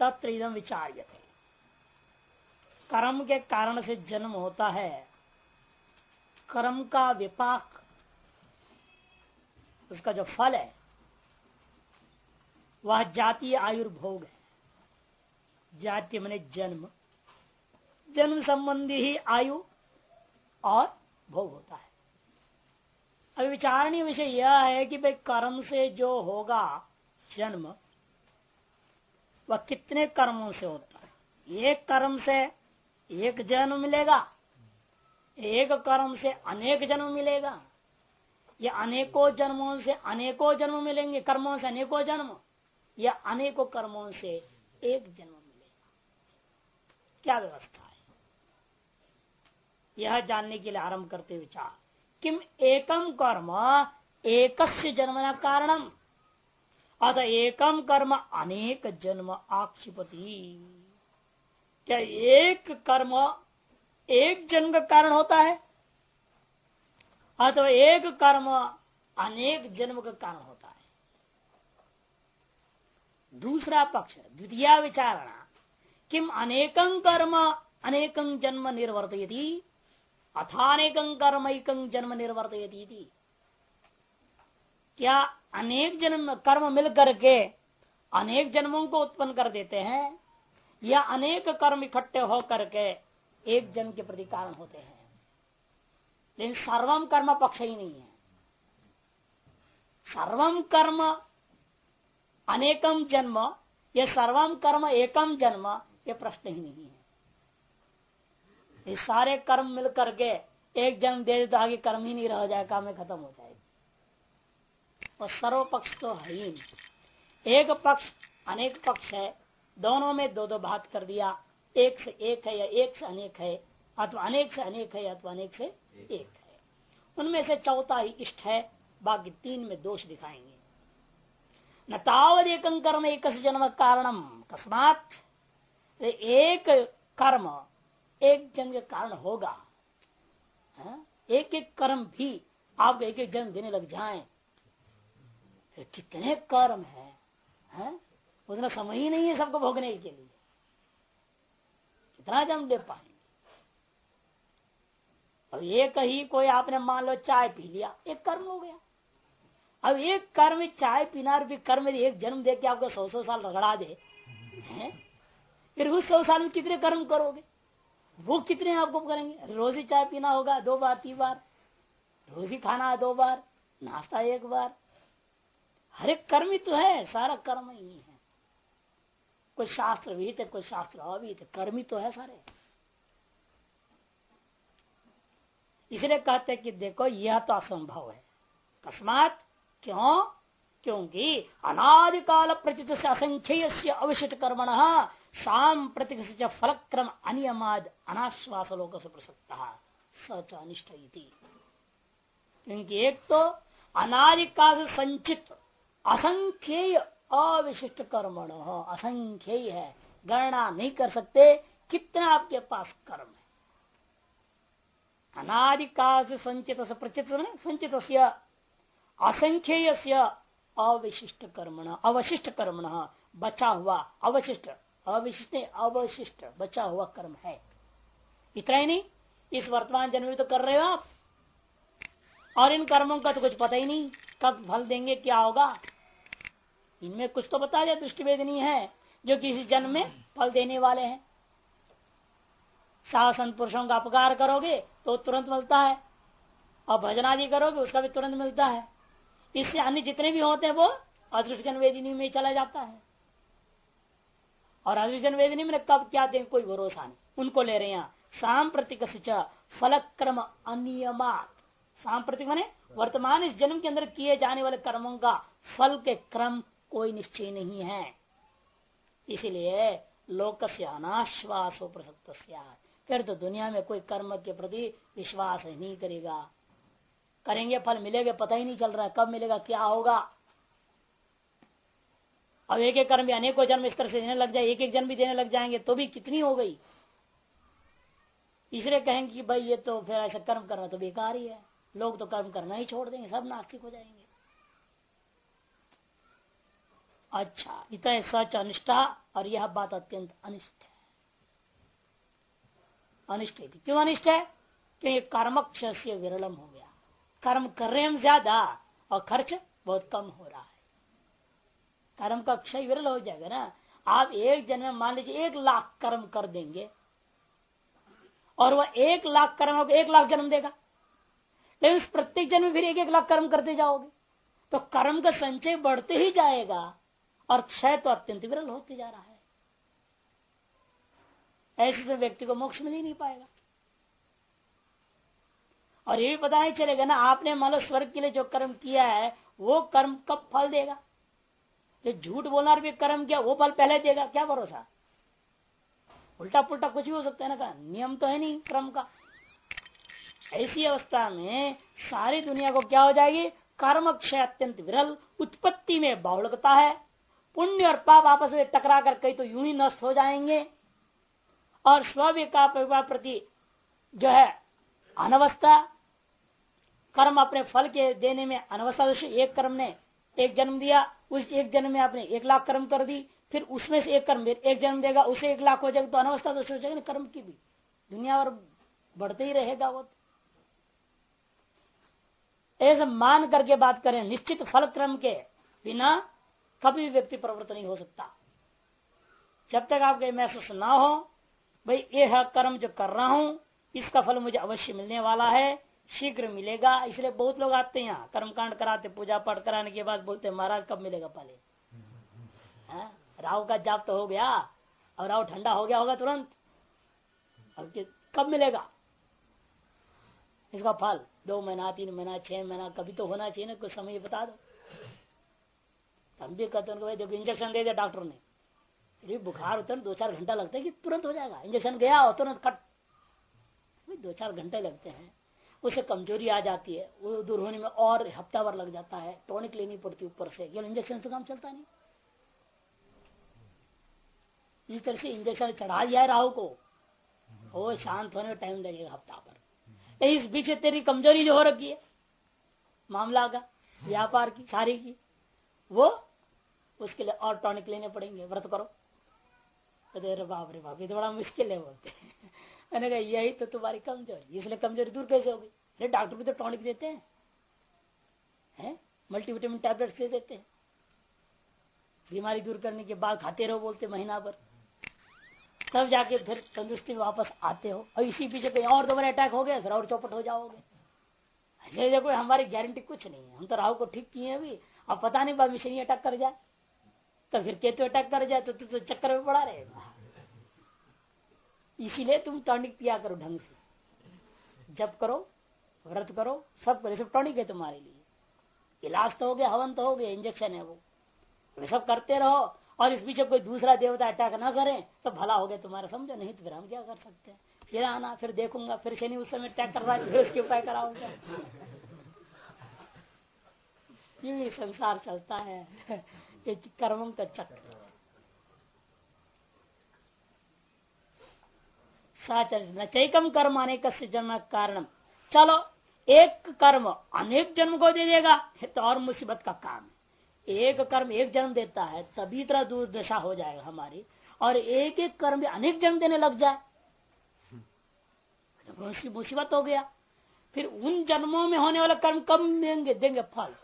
तत्र इदम विचार्य कर्म के कारण से जन्म होता है। कर्म का विपाक, उसका जो फल है, वह जातीय आयुर्भोग है। जाति मैंने जन्म। जन्म संबंधी ही आयु और भोग होता है। अभी विचारणीय विषय यह है कि भाई कर्म से जो होगा जन्म वह कितने कर्मों से होता है? एक कर्म से एक जन्म मिलेगा, एक कर्म से अनेक जन्म मिलेगा। या अनेकों जन्मों से अनेकों जन्म मिलेंगे, कर्मों से अनेकों जन्म। या अनेकों कर्मों से एक जन्म मिलेगा। क्या व्यवस्था है? यह जानने के लिए आरंभ करते विचार। किम एकम कर्म एक जन्म न कारणम। अतः एकम कर्म अनेक जन्म आक्षिपति। क्या एक कर्म, एक जन्म का कारण होता है? अथवा एक कर्म अनेक जन्म का कारण होता है। दूसरा पक्ष द्वितीय विचारणा। किम अनेकं कर्म, अनेकं जन्म निर्वर्तयती? अथानेकं कर्म, एक जन्म निर्वर्तयती क्या अनेक जन्म कर्म मिल करके अनेक जन्मों को उत्पन्न कर देते हैं या अनेक कर्म इकट्ठे हो करके एक जन्म के प्रति कारण होते हैं? लेकिन सर्वम कर्म पक्ष ही नहीं है। सर्वम कर्म अनेकम जन्म, ये सर्वम कर्म एकम जन्म, ये प्रश्न ही नहीं है। ये सारे कर्म मिल करके एक जन्म दे तो आगे कर्म ही नहीं रह जाए, काम खत्म हो जाएगी। और सर्व पक्ष तो है ही एक पक्ष अनेक पक्ष है। दोनों में दो दो बात कर दिया। एक से एक है या एक से अनेक है अथवा अनेक से अनेक है अथवा अनेक से एक है। उनमें से चौथा ही इष्ट है बाकी तीन में दोष दिखाएँगे। न तावत एक कर्म एक जन्म कारणम अकस्मात एक कर्म एक जन्म के कारण होगा। हाँ? एक एक कर्म भी आपको एक एक जन्म देने लग जाए। फिर कितने कर्म है, है? उतना समय ही नहीं है सबको भोगने के लिए। कितना जन्म दे पाएँगे? अब एक ही कोई आपने मान लो चाय पी लिया एक कर्म हो गया। अब एक कर्म चाय पीना भी कर्म एक जन्म दे के आपको सौ सौ साल रगड़ा दे हैं? फिर उस सौ साल में कितने कर्म करोगे? वो कितने आपको करेंगे? रोज ही चाय पीना होगा दो बार तीन बार। रोज ही खाना दो बार। नाश्ता एक बार। हर एक कर्म ही तो है, सारा कर्म ही है। कोई शास्त्र विहित है कोई शास्त्र अविहित है कर्मी तो है सारे। इसलिए कहते कि देखो, यह तो असंभव है। कस्मात क्यों? क्योंकि अनादिकाल प्रचित से असंख्य अविशिष्ट कर्मण शाम प्रतीक फलक्रम अनियमाद अनाश्वास लोक से प्रसक्ता। सच अनिष्ट क्योंकि एक तो अनादिकाल संचित असंख्य अविशिष्ट कर्मण असंख्य है। गणना नहीं कर सकते, कितना आपके पास कर्म है? अनादिकाल से संचित प्रचित संचित असंख्य अविशिष्ट कर्मण, अवशिष्ट कर्मण, बचा हुआ, अवशिष्ट, अविशिष्ट अवशिष्ट, बचा हुआ कर्म है। इतना ही नहीं, इस वर्तमान जन्म में तो कर रहे हो आप। और इन कर्मों का तो कुछ पता ही नहीं, कब फल देंगे, क्या होगा? इनमें कुछ तो बता दिया दृष्टि वेदनी है, जो किसी जन्म में फल देने वाले हैं। साहसन पुरुषों का अपकार करोगे तो तुरंत मिलता है। और भजन आदि करोगे, उसका भी तुरंत मिलता है। इससे अन्य जितने भी होते हैं, वो अदृष्ट जन वेदिनी में चला जाता है। और अदृष्ट जन वेदिनी में कब क्या दें, कोई भरोसा नहीं। उनको ले रहे हैं। शाम प्रतीक फलक्रम अनियमात। शाम प्रतीक मैंने, वर्तमान इस जन्म के अंदर किए जाने वाले कर्मों का फल के क्रम कोई निश्चय नहीं है। इसलिए लोक से अनाश्वास हो प्रसक्त फिर तो दुनिया में कोई कर्म के प्रति विश्वास नहीं करेगा। करेंगे, फल मिलेगा, पता ही नहीं चल रहा है, कब मिलेगा, क्या होगा। अब एक एक कर्म भी अनेकों जन्म इस तरह से देने लग जाए एक एक जन्म भी देने लग जाएँगे तो भी कितनी हो गई। इसलिए कहेंगे कि भाई, ये तो फिर ऐसा कर्म करना तो बेकार ही है। लोग तो कर्म करना ही छोड़ देंगे, सब नास्तिक हो जाएँगे। अच्छा इत सच अनिष्ठा और यह बात अत्यंत अनिष्ट है। अनिष्ट क्यों अनिष्ट है? क्योंकि कर्मक्ष से विरलम हो गया। कर्म कर रहे हम ज़्यादा और खर्च बहुत कम हो रहा है। कर्म का क्षय विरल हो जाएगा ना? आप एक जन्म में मान लीजिए एक लाख कर्म कर देंगे और वह एक लाख कर्म को एक लाख जन्म देगा। लेकिन उस प्रत्येक जन्म फिर एक एक लाख कर्म करते जाओगे। तो कर्म का संचय बढ़ते ही जाएगा। और क्षय तो अत्यंत विरल होते जा रहा है। ऐसे तो व्यक्ति को मोक्ष मिल ही नहीं पाएगा। और ये भी पता नहीं चलेगा ना, आपने मान स्वर्ग के लिए जो कर्म किया है, वो कर्म कब फल देगा? जो झूठ बोलना भी कर्म किया, वो फल पहले देगा, क्या भरोसा? उल्टा पुल्टा कुछ भी हो सकता है ना का नियम तो है नहीं कर्म का। ऐसी अवस्था में सारी दुनिया को क्या हो जाएगी? कर्म क्षय अत्यंत विरल, उत्पत्ति में बाहुलकता है। पुण्य और पाप आपस में टकरा कर कई तो यूँ ही नष्ट हो जाएँगे। और स्विका प्रति जो है अनवस्था, कर्म अपने फल के देने में अनवस्था एक कर्म ने एक जन्म दिया, उस एक जन्म में आपने एक लाख कर्म कर दी, फिर उसमें से एक कर्म, एक जन्म देगा, उसे एक लाख हो जाएगा तो अनवस्था तो सोचेगा ना कर्म की भी। दुनिया और बढ़ते ही रहेगा वो। ऐसे मान करके बात करें, निश्चित फल क्रम के बिना कभी भी व्यक्ति प्रवृत्त नहीं हो सकता। जब तक आपके महसूस ना हो, भाई यह कर्म जो कर रहा हूँ, इसका फल मुझे अवश्य मिलने वाला है, शीघ्र मिलेगा। इसलिए बहुत लोग आते हैं यहाँ, कर्मकांड कराते पूजा पाठ कराने के बाद बोलते महाराज, कब मिलेगा पहले? हाँ? राहु का जाप तो हो गया और राहु ठंडा हो गया होगा तुरंत। कब मिलेगा? इसका फल दो महीना, तीन महीना, छह महीना, कभी तो होना चाहिए ना कुछ समय बता दो। हम भी कहते हैं जब इंजेक्शन दे दिया डॉक्टर ने। बुखार उतर दो चार घंटा लगता है कि तुरंत हो जाएगा। इंजेक्शन गया हो तुरंत कट। दो चार घंटे लगते हैं। उसे कमज़ोरी आ जाती है। वो दूर होने में और हफ़्ता भर लग जाता है। टॉनिक लेनी पड़ती ऊपर से। केवल इंजेक्शन से काम चलता नहीं। इस तरह से इंजेक्शन चढ़ा दिया है राहु को। वो शांत होने में टाइम लगेगा हफ़्ता भर इस बीच तेरी कमज़ोरी जो हो रखी है, मामला का, व्यापार की, सारी की, वो उसके लिए और टॉनिक लेने पड़ेंगे, व्रत करो। अरे बाप रे बाप, ये तो बड़ा मुश्किल है बोलते मैंने कहा, यही तो तुम्हारी कमज़ोरी इसलिए कमज़ोरी दूर कैसे होगी? अरे डॉक्टर भी तो टॉनिक देते हैं। है? मल्टीविटामिन टैबलेट्स दे देते हैं? बीमारी दूर करने के बाद खाते रहो, बोलते महीना भर। तब जाके फिर तंदुरुस्ती में वापस आते हो। और इसी पीछे कहीं और दोबारा अटैक हो गया, फिर और चौपट हो जाओगे। देखो, हमारी गारंटी कुछ नहीं है। हम तो राहु को ठीक किए अभी। अब पता नहीं में अटैक कर जाए। तो फिर केतु अटैक कर जाए तो, तो, तो चक्कर में पड़ा रहेगा। इसीलिए तुम टॉनिक पिया करो ढंग से। जब करो व्रत करो सब करो सब टॉनिक है तुम्हारे लिए। इलाज तो हो गया हवन तो हो गया इंजेक्शन है वो। सब करते रहो और इस बीच कोई दूसरा देवता अटैक ना करे तो भला हो गया तुम्हारा समझो नहीं तो फिर हम क्या कर सकते हैं? फिर आना फिर देखूँगा फिर शनि उस समय अटैक कर रहा है फिर उसके उपाय कराऊँगा। ये संसार चलता है। ये कर्मों का चक्र। नचैकम कर्म अनेक जन्म कारण चलो, एक कर्म अनेक जन्म को दे देगा तो और मुसीबत का काम है। एक कर्म एक जन्म देता है, तभी तरह दुर्दशा हो जाएगा हमारी, और एक एक कर्म भी अनेक जन्म देने लग जाए। तो मुसीबत हो गया, फिर उन जन्मों में होने वाला कर्म कम देंगे? देंगे फल।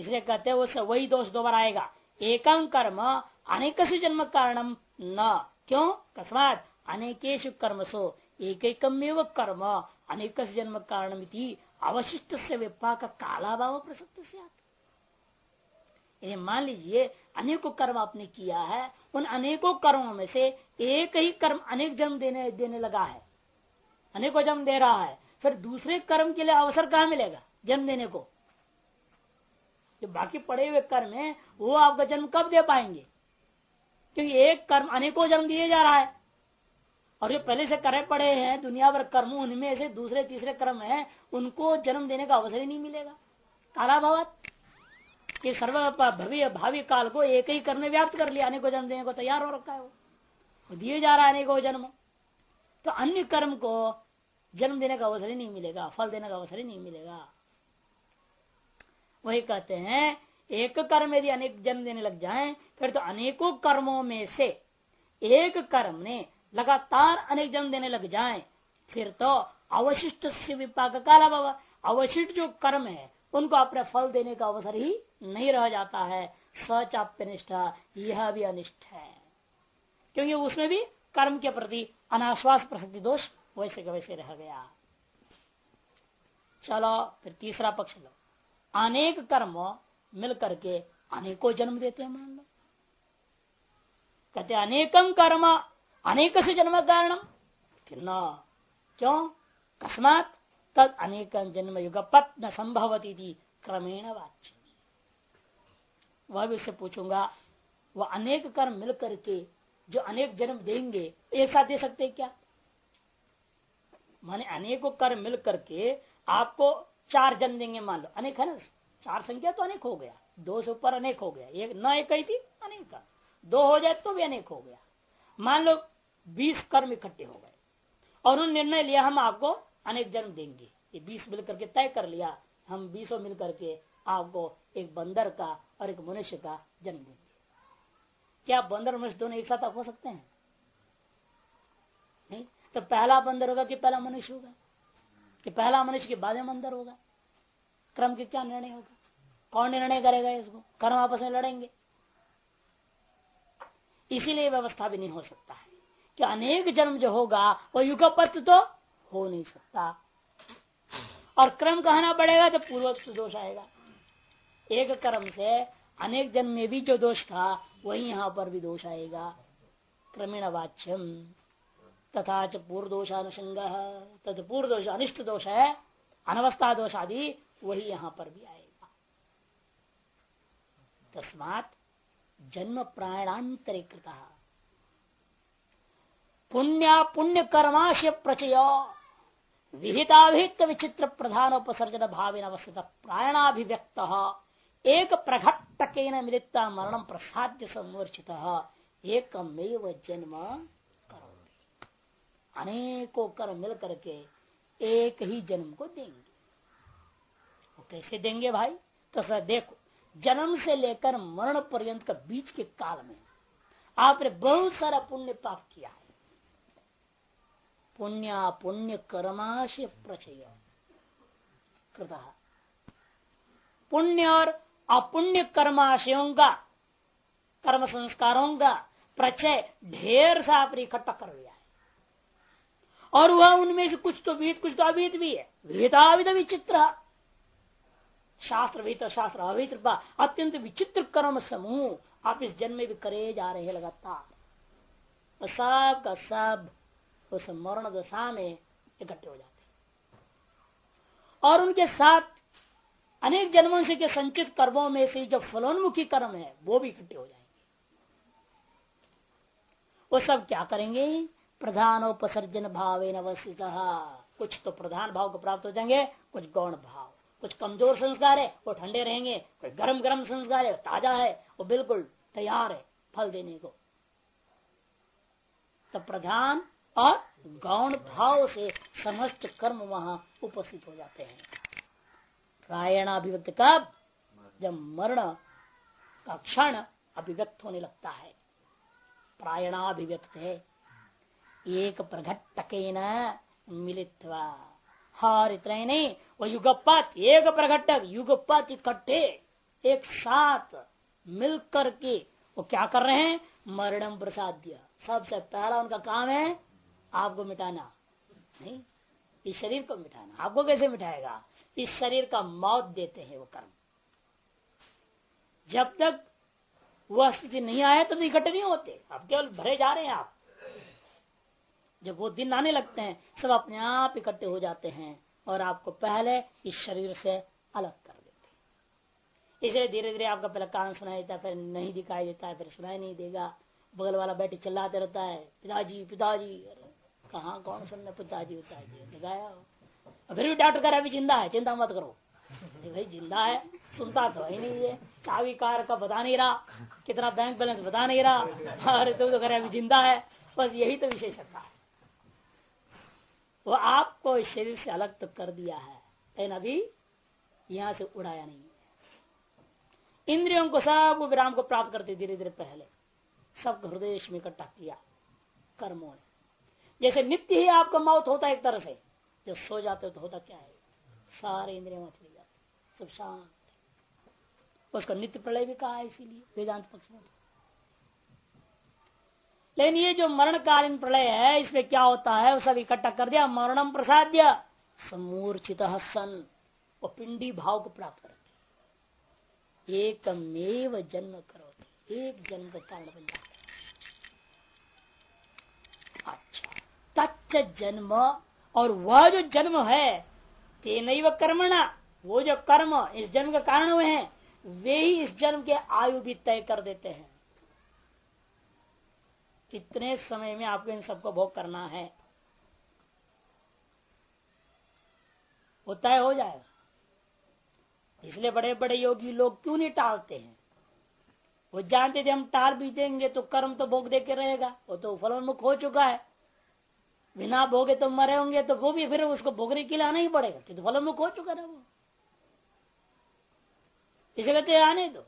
इसलिए कहते हैं वो वही दोष दोबारा आएगा। एकम कर्म अनेक जन्म कारणम न। क्यों? कस्मात अनेकेश कर्मसो एक कर्म अनेक जन्म कारण अवशिष्ट से विपाक काला भाव प्रसक्त से मान लीजिए, अनेकों कर्म आपने किया है, उन अनेकों कर्मों में से एक ही कर्म अनेक जन्म देने देने लगा है। अनेकों जन्म दे रहा है, फिर दूसरे कर्म के लिए अवसर कहा मिलेगा, जन्म देने को? जो बाकी पड़े हुए कर्म है, वो आपका जन्म कब दे पाएँगे? क्योंकि एक कर्म अनेकों जन्म दिए जा रहा है। और जो पहले से करे पड़े हैं, दुनिया भर कर्म, उनमें से दूसरे, तीसरे कर्म है, उनको जन्म देने का अवसर ही नहीं मिलेगा। काला भवत कि सर्व भव्य, भावी काल को एक ही कर्म व्याप्त कर लिया, अनेकों जन्म देने को तैयार हो रखा है वो दिए जा रहा है अनेकों जन्म। तो अन्य कर्म को जन्म देने का अवसर ही नहीं मिलेगा, फल देने का अवसर ही नहीं मिलेगा। वही कहते हैं, एक कर्म यदि अनेक जन्म देने लग जाए, फिर तो अनेकों कर्मों में से एक कर्म ने लगातार अनेक जन्म देने लग जाए, फिर तो अवशिष्ट से विपाक काला बाबा अवशिष्ट जो कर्म है, उनको अपने फल देने का अवसर ही नहीं रह जाता है। सचाप्य निष्ठा, यह भी अनिष्ठ है। क्योंकि उसमें भी कर्म के प्रति अनाश्वास प्रसिद्धि दोष वैसे वैसे रह गया। चलो, फिर तीसरा पक्ष लो। अनेक कर्म मिल करके अनेकों जन्म देते हैं, मान लो। कहते अनेकम कर्म, अनेक से जन्म कारणम। क्यों? कस्मात तद अनेक जन्म युगपत न संभवती थी क्रमेण वाच्य वह भी उससे पूछूँगा, वह अनेक कर्म मिल करके जो अनेक जन्म देंगे, एक साथ दे सकते क्या? माने अनेकों कर्म मिल करके आपको चार जन्म देंगे, मान लो। अनेक है ना? चार संख्या तो अनेक हो गया। दो से ऊपर अनेक हो गया। एक न एक ही थी, अनेक दो हो जाए तो भी अनेक हो गया। मान लो, बीस कर्म इकट्ठे हो गए। और उन्होंने निर्णय लिया, हम आपको अनेक जन्म देंगे। ये बीस मिल करके तय कर लिया, हम बीसों मिल करके आपको एक बंदर का और एक मनुष्य का जन्म देंगे। क्या बंदर मनुष्य दोनों एक साथ आप हो सकते हैं? नहीं? तो पहला बंदर होगा कि पहला मनुष्य होगा? कि पहला मनुष्य के बाद में बंदर होगा। क्रम के क्या निर्णय होगा? कौन निर्णय करेगा इसको? कर्म आपस में लड़ेंगे। इसीलिए व्यवस्था भी नहीं हो सकता है। कि अनेक जन्म जो होगा, वो युगपत तो हो नहीं सकता। और क्रम कहना पड़ेगा तो पूर्व दोष आएगा। एक कर्म से अनेक जन्म में भी जो दोष था, वही यहाँ पर भी दोष आएगा। क्रमेण वाच्यम। तथा च पूर्व दोषानुषंग तथा दोष अनिष्ट दोष है अनवस्था दोष आदि, वही यहाँ पर भी आएगा। तस्मात जन्म प्राणांतरिकृत पुण्य पुण्य कर्माशय प्रचय विहिताभिक्त विचित्र प्रधान उपसर्जन भाव अवस्थित प्रायणाभिव्यक्त एक प्रघट्टक मिलिता मरण प्रसाद्य संवर्चित एकमेव जन्म अनेकों कर्म मिल करके एक ही जन्म को देंगे। वो कैसे देंगे भाई? तो सर, देखो, जन्म से लेकर मरण पर्यंत का बीच के काल में आपने बहुत सारा पुण्य प्राप्त किया है। पुण्य पुण्य कर्माशय प्रचय। कृत। पुण्य और अपुण्य कर्माशयों का, कर्म संस्कारों का प्रचय ढेर सा आपने इकट्ठा कर लिया और वह उनमें से कुछ तो विहित कुछ तो अविहित भी है। विहिताविध विचित्र। शास्त्र विहित शास्त्र अविहित अत्यंत विचित्र कर्म समूह आप इस जन्म में भी करे जा रहे हैं लगातार। सब का सब उस मरण दशा में इकट्ठे हो जाते और उनके साथ अनेक जन्मों से के संचित कर्मों में से जो फलोन्मुखी कर्म है, वो भी इकट्ठे हो जाएँगे। वो सब क्या करेंगे? प्रधान उपसर्जन भाव अवस्थित। कुछ तो प्रधान भाव को प्राप्त हो जाएँगे, कुछ गौण भाव। कुछ कमज़ोर संस्कार है, वो ठंडे रहेंगे, कोई गर्म गर्म संस्कार है ताज़ा है, वो बिल्कुल तैयार है फल देने को। तो प्रधान और गौण भाव से समस्त कर्म वहाँ उपस्थित हो जाते हैं। प्रायणाभिव्यक्त कब? जब मरण का क्षण अभिव्यक्त होने लगता है। प्रायणाभिव्यक्त है। एक प्रघटक मिलित हर इतना ही नहीं वो युगपात एक प्रघटक युगपात इकट्ठे एक साथ मिल करके वो क्या कर रहे हैं? मरणम प्रसाद्य। सबसे पहला उनका काम है आपको मिटाना। नहीं, इस शरीर को मिटाना। आपको कैसे मिटाएगा? इस शरीर का मौत देते हैं वो कर्म। जब तक वह स्थिति नहीं आए तो इकट्ठे नहीं होते। अब केवल भरे जा रहे हैं आप। जब वो दिन आने लगते हैं सब अपने आप इकट्ठे हो जाते हैं और आपको पहले इस शरीर से अलग कर देते इसे धीरे धीरे आपका पहले कान सुनाई देता है फिर नहीं दिखाई देता है फिर सुनाई नहीं देगा। बगल वाला बैठे चिल्लाते रहता है पिताजी पिताजी कहा कौन सुनने पिताजी पिताजी लगाया फिर भी डॉक्टर कह रहा अभी ज़िंदा है चिंता मत करो। भाई ज़िंदा है सुनता तो ही नहीं है चावी कार का बता नहीं रहा कितना बैंक बैलेंस बता नहीं रहा। अरे तो, तो कह रहे अभी ज़िंदा है। बस यही तो विशेषता है। वो आपको इस शरीर से अलग तो कर दिया है, लेकिन अभी यहाँ से उड़ाया नहीं इंद्रियों को सब विराम को प्राप्त करते धीरे धीरे पहले। सब हृदय में इकट्ठा किया, कर्मों ने। जैसे नित्य ही आपका मौत होता है एक तरह से, जब सो जाते तो होता क्या है? सारे इंद्रिया चली जाते सब शांत। उसका नित्य प्रलय भी कहा है इसीलिए, वेदांत पक्ष में। लेकिन ये जो मरणकालीन प्रलय है, इसमें क्या होता है, वो सब इकट्ठा कर दिया, मरणम प्रसाद्य, समूर्चित सन, वो पिंडी भाव को प्राप्त करती एकमेव जन्म करो एक जन्म का कारण बन जाता अच्छा तच्च जन्म, और वह जो जन्म है तेन कर्मणा, वो जो कर्म, इस जन्म के कारण हुए हैं, वे ही इस जन्म के आयु भी तय कर देते हैं। कितने समय में आपको इन सबको भोग करना है? वो तय हो जाएगा। इसलिए बड़े बड़े योगी लोग क्यों नहीं टालते हैं? वो जानते थे हम टाल भी देंगे तो कर्म तो भोग दे के रहेगा। वो तो फलोन्मुख हो चुका है। बिना भोगे तो मरे होंगे तो वो भी फिर उसको भोगने के लिए आना ही पड़ेगा, क्योंकि तो फलोन्मुख हो चुका ना वो। इसे कहते आने दो।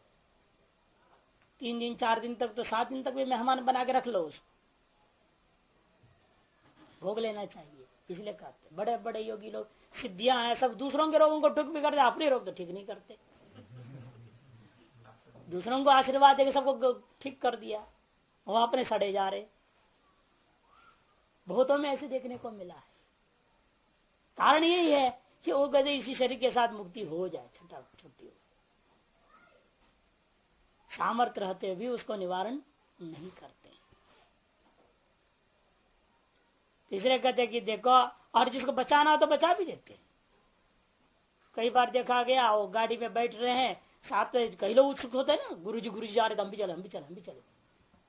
तीन दिन, चार दिन तक तो सात दिन तक भी मेहमान बना के रख लो उसको भोग लेना चाहिए, इसलिए कहते बड़े बड़े योगी लोग सिद्धियाँ हैं, सब दूसरों के रोगों को ठीक भी करते अपने रोग तो ठीक नहीं करते। दूसरों को आशीर्वाद देकर सबको ठीक कर दिया, वो अपने सड़े जा रहे। बहुतों में ऐसे देखने को मिला है। कारण यही है कि वो कहते इसी शरीर के साथ मुक्ति हो जाए, छठा छुट्टी हो सामर्थ्य रहते भी उसको निवारण नहीं करते। तीसरे कहते कि देखो, और जिसको बचाना हो तो बचा भी देते। कई बार देखा गया, वो गाड़ी में बैठ रहे हैं, साथ में कई लोग उत्सुक होते हैं ना गुरु जी गुरु जी जा रहे, हम भी चले, हम भी चले, हम भी चले।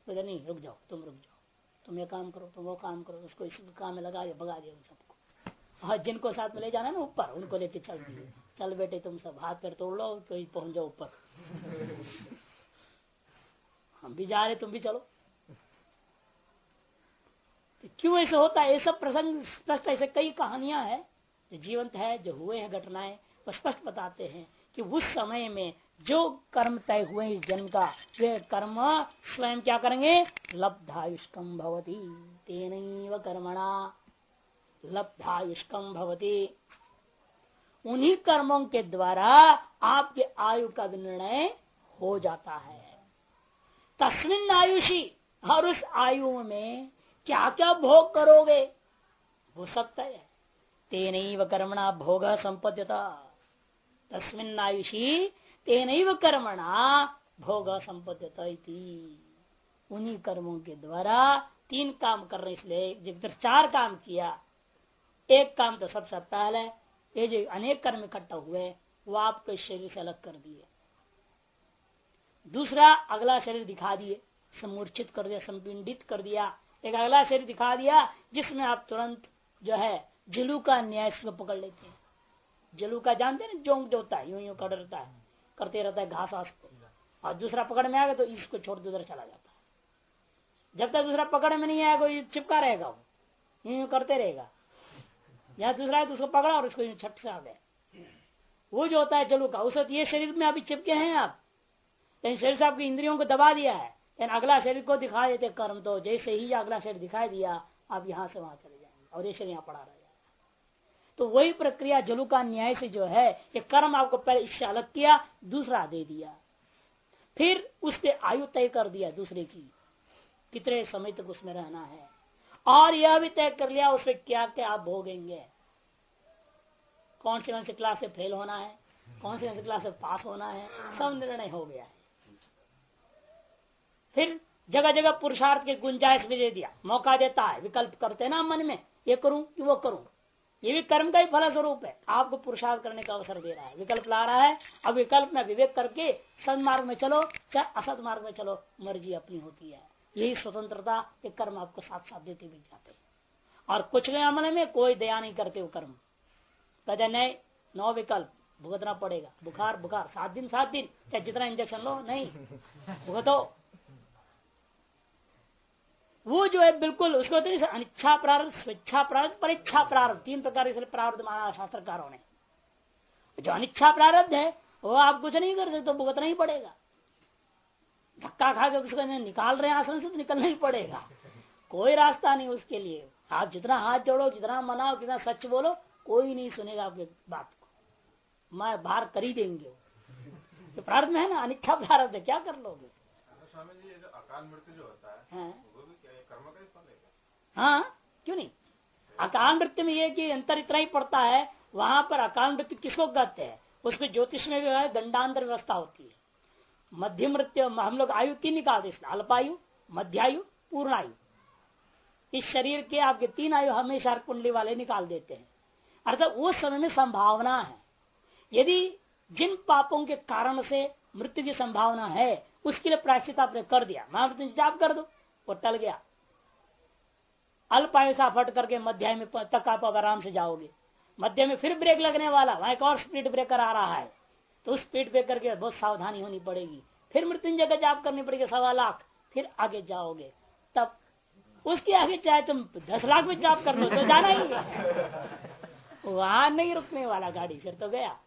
बोले नहीं, रुक जाओ, तुम रुक जाओ, तुम ये काम करो, तुम वो काम करो, उसको इस काम में लगा दिया, भगा दिया उन सबको। और जिनको साथ में ले जाना ना ऊपर, उनको लेके चल दिए। चल बेटे, तुम सब हाथ पैर तोड़ लो तो पहुँच जाओ ऊपर। हम भी जा रहे, तुम भी चलो। तो क्यों ऐसे होता है? ये सब प्रसंग स्पष्ट, ऐसे कई कहानियाँ हैं, जो जीवंत है, जो हुए हैं घटनाएँ, वो स्पष्ट बताते हैं कि उस समय में जो कर्म तय हुए इस जन्म का, वे कर्म स्वयं क्या करेंगे? लब्धायुष्कम भवती तेन कर्मणा। लब्धायुष्कम भवती। उन्हीं कर्मों के द्वारा आपके आयु का निर्णय हो जाता है। तस्मिन आयुषी। और उस आयु में क्या क्या भोग करोगे? हो सकता है। तेन कर्मणा भोग संपद्यता। तस्मिन आयुषी तेन कर्मणा भोग संपद्यता उन्हीं कर्मों के द्वारा तीन काम करने इसलिए जब चार काम किया, एक काम तो सबसे पहले, ये जो अनेक कर्म इकट्ठा हुए, वो आपके शरीर से अलग कर दिए। दूसरा अगला शरीर दिखा दिए समूर्छित कर दिया, संपिंडित कर दिया। एक अगला शरीर दिखा दिया, जिसमें आप तुरंत जो है, जलू का न्याय पकड़ लेते हैं। जलू का जानते ना, जोंक जो होता है, यूँ यूँ कर रहता है, करते रहता है घास को। और दूसरा पकड़ में आएगा तो इसको छोड़ उधर चला जाता है। जब तक दूसरा पकड़ में नहीं आएगा चिपका रहेगा वो, यूँ यूँ करते रहेगा। यहाँ दूसरा है तो उसको पकड़ा और उसको छठ से आ गए वो जो होता है जलू का, उस ये शरीर में अभी चिपके हैं आप? लेकिन शरीर से आपकी इंद्रियों को दबा दिया है। लेकिन अगला शरीर को दिखा देते कर्म तो जैसे ही अगला शरीर दिखाई दिया, आप यहाँ से वहाँ चले जाएँगे और ये शरीर यहाँ पड़ा रह जाएगा। तो वही प्रक्रिया जलू का न्याय से जो है, ये कर्म आपको पहले इससे अलग किया, दूसरा दे दिया। फिर उसके आयु तय कर दिया दूसरे की, कितने समय तक उसमें रहना है। और यह भी तय कर लिया उसमें क्या क्या आप भोगेंगे। कौन से कौन से क्लास से फेल होना है, कौन से कौन से क्लास से पास होना है, सब निर्णय हो गया है। फिर जगह जगह पुरुषार्थ के गुंजाइश भी दे दिया। मौका देता है विकल्प करते ना मन में ये करूँ कि वो करूँ। ये भी कर्म का ही फल स्वरूप है। आपको पुरुषार्थ करने का अवसर दे रहा है। विकल्प ला रहा है। अब विकल्प में विवेक करके सदमार्ग में चलो चाहे असद मार्ग में चलो मर्ज़ी अपनी होती है। यही स्वतंत्रता के कर्म आपको साथ साथ देते भी जाते हैं। और कुछ के अमल में कोई दया नहीं करते वो कर्म। कहते नहीं नौ विकल्प भुगतना पड़ेगा। बुखार बुखार सात दिन सात दिन। चाहे जितना इंजेक्शन लो नहीं। भुगतो। वो जो है बिल्कुल उसको अनिच्छा प्रारंभ स्वेच्छा प्रारंभ परीक्षा प्रारंभ तीन प्रकार से प्रारब्ध माना शास्त्रकारों ने। जो अनिच्छा प्रारब्ध है वो आप कुछ नहीं कर सकते तो भुगतना ही पड़ेगा। धक्का खा के उसको निकाल रहे हैं आसन से तो निकलना ही पड़ेगा। कोई रास्ता नहीं उसके लिए। आप जितना हाथ जोड़ो जितना मनाओ जितना सच बोलो कोई नहीं सुनेगा आपके बात को। मैं बाहर कर ही देंगे। तो प्रार्थ में है ना अनिच्छा प्रारब्ध है क्या कर लोगे? स्वामी जी जो अकाल मृत्यु जो होता है हाँ। ही, क्या नहीं? अकाल मृत्यु में ये कि अंतर इतना ही पड़ता है, वहाँ पर अकाल मृत्यु किसको कहते हैं? उसमें ज्योतिष में भी है, दंडांतर व्यवस्था होती है। मध्य मृत्यु हम लोग आयु तीन निकालते हैं, अल्पायु, मध्यायु पूर्ण आयु इस शरीर के आपके तीन आयु हमेशा कुंडली वाले निकाल देते हैं। अर्थात उस समय में संभावना है। यदि जिन पापों के कारण से मृत्यु की संभावना है, उसके लिए प्रायश्चित आपने कर दिया। महामृत्यु जाप कर दो, वो टल गया। अल्पायु से फट करके मध्याय में तक आप आराम से जाओगे। मध्य में फिर ब्रेक लगने वाला वहाँ एक और स्पीड ब्रेकर आ रहा है। तो उस स्पीड ब्रेकर के बहुत सावधानी होनी पड़ेगी। फिर मृत्युंजय का जाप करनी पड़ेगी सवा लाख। फिर आगे जाओगे। तब उसके आगे चाहे तुम दस लाख में जाप कर लो तो जाना ही है। वहाँ नहीं रुकने वाला गाड़ी फिर तो गया।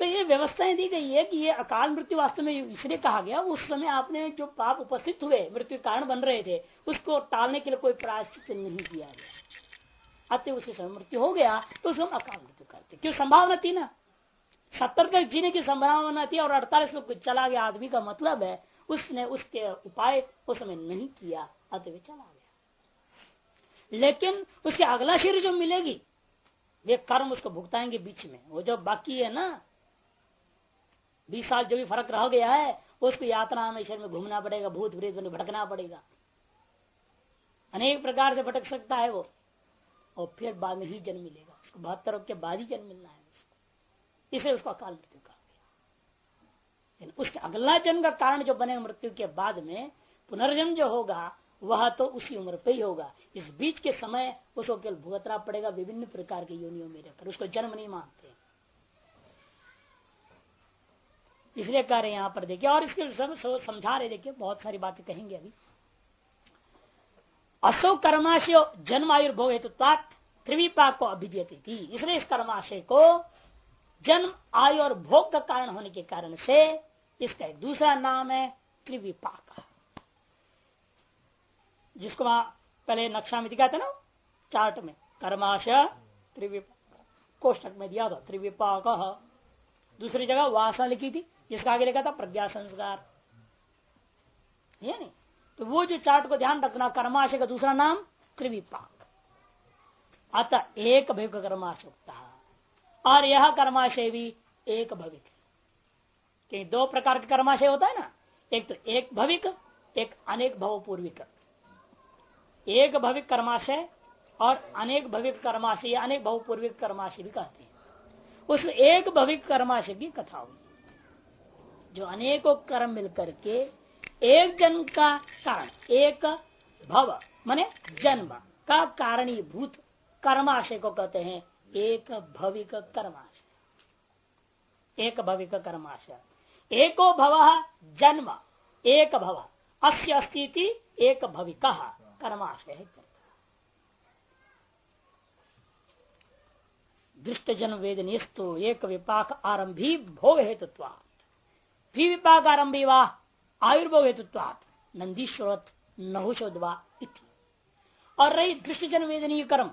तो ये व्यवस्थाएँ दी गई है कि ये अकाल मृत्यु वास्तव में इसलिए कहा गया, उस समय आपने जो पाप उपस्थित हुए, मृत्यु कारण बन रहे थे, उसको टालने के लिए कोई प्रायश्चित नहीं किया गया। अतः उसी समय मृत्यु हो गया तो उसको हम अकाल मृत्यु करते क्यों? संभावना थी ना। सत्तर तक जीने की संभावना थी और अड़तालीस में चला गया आदमी का मतलब है, उसने उसके उपाय उस समय नहीं किया, अतः चला गया। लेकिन उसके अगला शरीर जो मिलेगी, वे कर्म उसको भुगताएँगे बीच में। वो जो बाकी है ना बीस साल जो भी फ़र्क रह गया है, उसको यात्रा में शरीर में घूमना पड़ेगा, भूत प्रेत में भटकना पड़ेगा। अनेक प्रकार से भटक सकता है वो। और फिर बाद में ही जन्म मिलेगा। उसको बहत्तर के बाद ही जन्म मिलना है उसको। इसे उसको अकाल मृत्यु कहा गया। उसके अगला जन्म का कारण जो बने मृत्यु के बाद में पुनर्जन्म जो होगा, वह तो उसी उम्र पे ही होगा। इस बीच के समय उसको केवल भुगतना पड़ेगा, विभिन्न प्रकार के योनियों में रहकर। उसको जन्म नहीं मानते। इसलिए कह रहे हैं यहाँ पर देखिए, और इसके सब समझा रहे, देखिए, बहुत सारी बातें कहेंगे अभी। असो कर्माशय जन्म आयुर्भोग हेतु त्रिविपाक को अभिद्यती थी इसलिए इस कर्माशय को जन्म, आयु और भोग का कारण होने के कारण से इसका एक दूसरा नाम है त्रिविपाक। जिसको वहाँ पहले नक्शा में दिखा था ना, चार्ट में, कर्माशय त्रिविपाक। कोष्टक में दिया था, त्रिविपाक। दूसरी जगह वासना लिखी थी। जिसका आगे लिखा था प्रज्ञा संस्कार। नहीं। तो वो जो चार्ट को ध्यान रखना, कर्माशय का दूसरा नाम त्रिविपाक। अतः एक भविक कर्माशय और यह कर्माशय भी एक भविक। क्योंकि दो प्रकार के कर्माशय होता है ना। एक तो एक भविक, एक अनेक भवपूर्विक। एक भविक कर्माशय और अनेक भविक कर्माशय अनेक भवपूर्विक कर्माशय भी कहते हैं। उसमें एक भविक कर्माशय की कथा हुई। जो अनेकों कर्म मिलकर के एक जन्म का कारण, एक भव, माने जन्म का कारणीभूत कर्माशय को कहते हैं, एक भविक कर्माशय। एक भविक कर्माशय। एको भव जन्म, एक भव। अस्य अस्थिति एक भविक कर्माशय दृष्ट जन्म वेदनीस्तु एक विपाक आरंभी भोग हेतुत्वा विपाक आरंभी वाह आयुर्भोग हेतुत्वात नंदीश्वरत नहुषोदवा और रही दृष्ट जन्म वेदनीय कर्म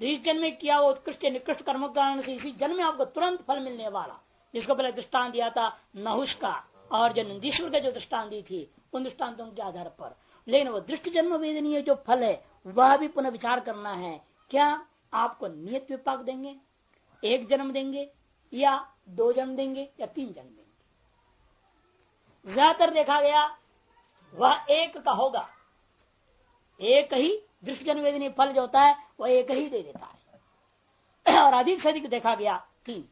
इस जन्म में किया वो उत्कृष्ट निकृष्ट कर्म कारण से इसी जन्म में आपको तुरंत फल मिलने वाला। जिसको पहले दृष्टान दिया था नहुष का और जो नंदीश्वर का जो दृष्टान दी थी, उन दृष्टान्तों के आधार पर। लेकिन वो दृष्ट जन्म वेदनीय जो फल है, वह भी पुनः विचार करना है, क्या आपको नियत विपाक देंगे? एक जन्म देंगे या दो जन्म देंगे या तीन जन्म देंगे? ज़्यादातर देखा गया, वह एक का होगा। एक ही दृष्ट जन्म वेदनी फल जो होता है, वह एक ही दे देता है। और अधिक से अधिक देखा गया तीन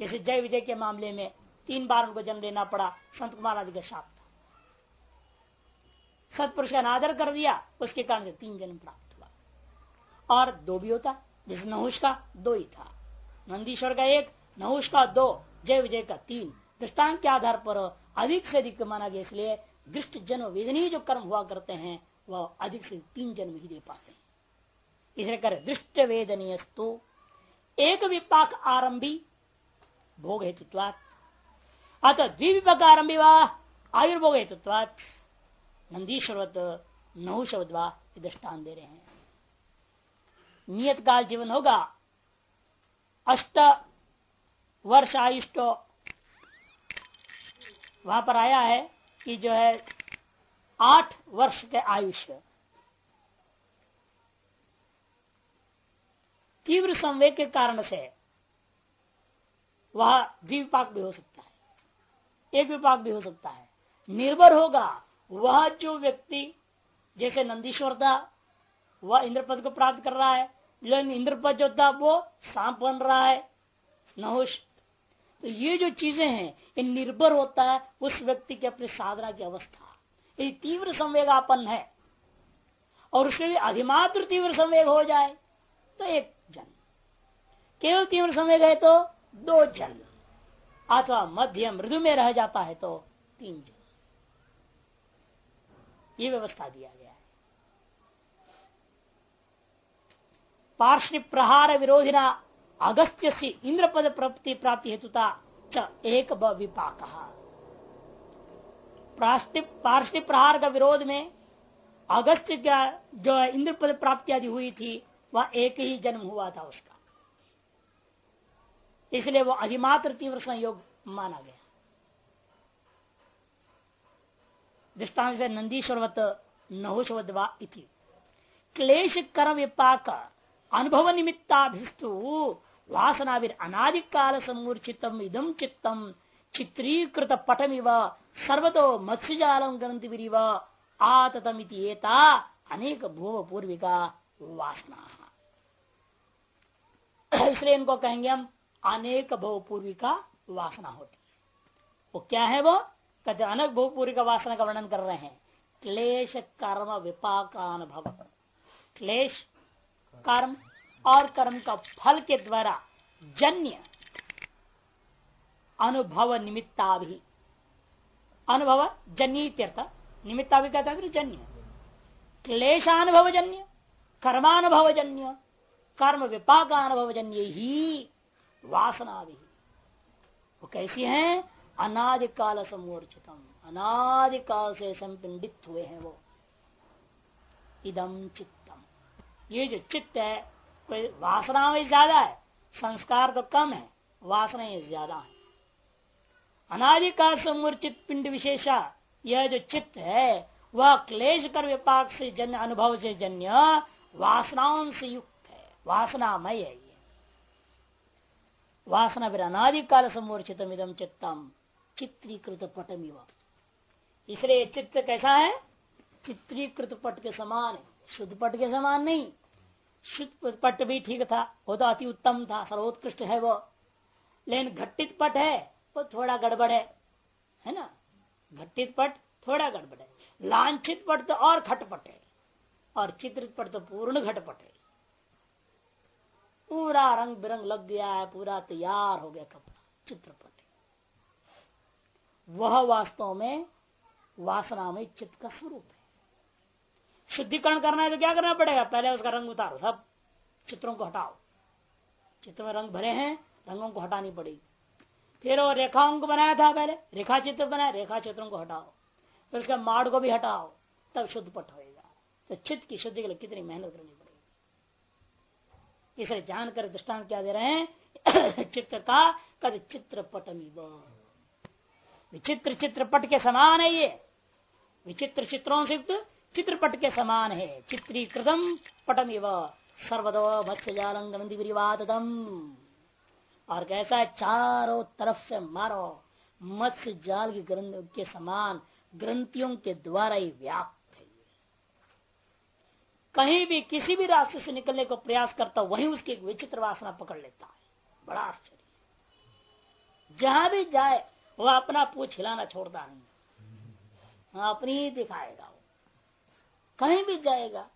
जैसे जय विजय के मामले में तीन बार उनको जन्म देना पड़ा, संत कुमार आदि का शाप था सतपुरुष का अनादर कर दिया, उसके कारण से तीन जन्म प्राप्त हुआ। और दो भी होता, जैसे नहुष का दो ही था। नंदीश्वर का एक, नहुष का दो, जय विजय का तीन। दृष्टांत के आधार पर अधिक से अधिक माना गया, इसलिए दृष्ट जन्म वेदनीय जो कर्म हुआ करते हैं, वह अधिक से तीन जन्म ही दे पाते हैं। इसलिए कर दृष्ट वेदनीय एक विपाक आरंभी, भोग हेतुत्वात। अतः द्विविपाक आरंभी विवाह आयुर्भोग हेतुत्वात। नंदीश्वरवत नहुशवद्वा दृष्टान दे रहे हैं। नियत काल जीवन होगा। अष्ट वर्ष आयुष्ट वहाँ पर आया है कि जो है आठ वर्ष के आयुष्य। तीव्र संवेग के कारण से वह द्विपाक भी हो सकता है, एक विपाक भी हो सकता है। निर्भर होगा वह जो व्यक्ति, जैसे नंदीश्वर था वह इंद्रपद को प्राप्त कर रहा है, लेकिन इंद्रपद जो था वो सांप बन रहा है, नहुष तो ये जो चीज़ें हैं, ये निर्भर होता है उस व्यक्ति के अपनी साधना की अवस्था। ये तीव्र संवेगापन है, और उसके भी अधिमात्र तीव्र संवेग हो जाए तो एक जन केवल तीव्र संवेग है तो दो जन अथवा मध्य मृदु में रह जाता है तो तीन जन ये व्यवस्था दिया गया है। पार्श्व प्रहार विरोधिना अगस्त्य से इंद्रपद प्राप्ति प्राप्ति हेतुता च एक विपाक पार्श्व प्रहार का विरोध में अगस्त्य का जो इंद्रपद प्राप्ति आदि हुई थी वह एक ही जन्म हुआ था उसका इसलिए वो अधिमात्र तीव्र संयोग माना गया। दृष्टांत से नंदीश्वरवत नहुषवदवा इति। क्लेश कर्म विपाक अनुभव निमित्ताभिस्तु वासनाविर अनादिकाल समूर्चितम इदम चित्तम। चित्रीकृत पटमिव, सर्वतो मत्स्यजालम ग्रंथि विरिव। आततमिति एता अनेक भूव पूर्विका वासना। इसलिए इनको कहेंगे हम, अनेक भव पूर्विका वासना होती है। वो क्या है वो? कहते अनेक भव पूर्विका वासना का वर्णन कर रहे हैं। क्लेश, कर्म, विपाकानुभव। क्लेश, कर्म और कर्म का फल के द्वारा जन्य अनुभव निमित्ता भी अनुभव जन्य निमित्ता भी कहता है जन्य। क्लेशानुभव जन्य, कर्मानुभव जन्य, कर्म विपाकानुभव जन्य ही वासना भी वो कैसी है? अनादिकाल समूर्चितम। अनादिकाल से संपिंडित हुए हैं वो। इदम चित्तम। ये जो चित्त है वासना में ज़्यादा है, संस्कार तो कम है, वासना ज़्यादा है। अनादिकाल समूर्चित पिंड विशेषा, यह जो चित्त है, वह क्लेश कर विपाक से जन्य, अनुभव से जन्य, वासनाओं से युक्त है। वासनामय है ये। वासना फिर अनादिकाल समूर्चित इदम चित्तम, चित्रीकृत पटमिव। इसलिए चित्त कैसा है? चित्रीकृत पट के समान है। शुद्ध पट के समान नहीं पट भी ठीक था, वो तो अति उत्तम था, सर्वोत्कृष्ट है वो। लेकिन घटित पट है, वो थोड़ा गड़बड़ है है ना? घटित पट थोड़ा गड़बड़ है। लांछित पट तो और खटपट है, और चित्रित पट तो पूर्ण घटपट है। पूरा रंग बिरंग लग गया है, पूरा तैयार हो गया कपड़ा चित्रपट वह वास्तव में वासना में चित्त का स्वरूप है। शुद्धिकरण करना है तो क्या करना पड़ेगा? पहले उसका रंग उतारो, सब चित्रों को हटाओ। चित्र में रंग भरे हैं, रंगों को हटानी पड़ेगी। फिर वो रेखाओं को बनाया था पहले, रेखा चित्र बनाया, रेखा चित्रों को हटाओ। फिर उसके माड़ को भी हटाओ, तब शुद्ध पट होगा तो चित्त की शुद्धि के लिए कितनी मेहनत करनी पड़ेगी। इसे जानकर दृष्टांत क्या दे रहे हैं? चित्र का कद चित्र पटमी विचित्र चित्रपट के समान है ये। विचित्र चित्रों से चित्रपट के समान है। चित्रीकृतम। पटम इव सर्वदो मत्स्य जालंगम और कैसा है, चारों तरफ़ से मारो। मत्स्य जाल की ग्रंथ के समान ग्रंथियों के द्वारा ही व्याप्त है कहीं भी किसी भी रास्ते से निकलने को प्रयास करता वहीं उसकी विचित्र वासना पकड़ लेता है। बड़ा आश्चर्य। जहाँ भी जाए, वह अपना पूछ हिलाना छोड़ता नहीं। अपनी ही दिखाएगा वो। कहीं भी जाएगा,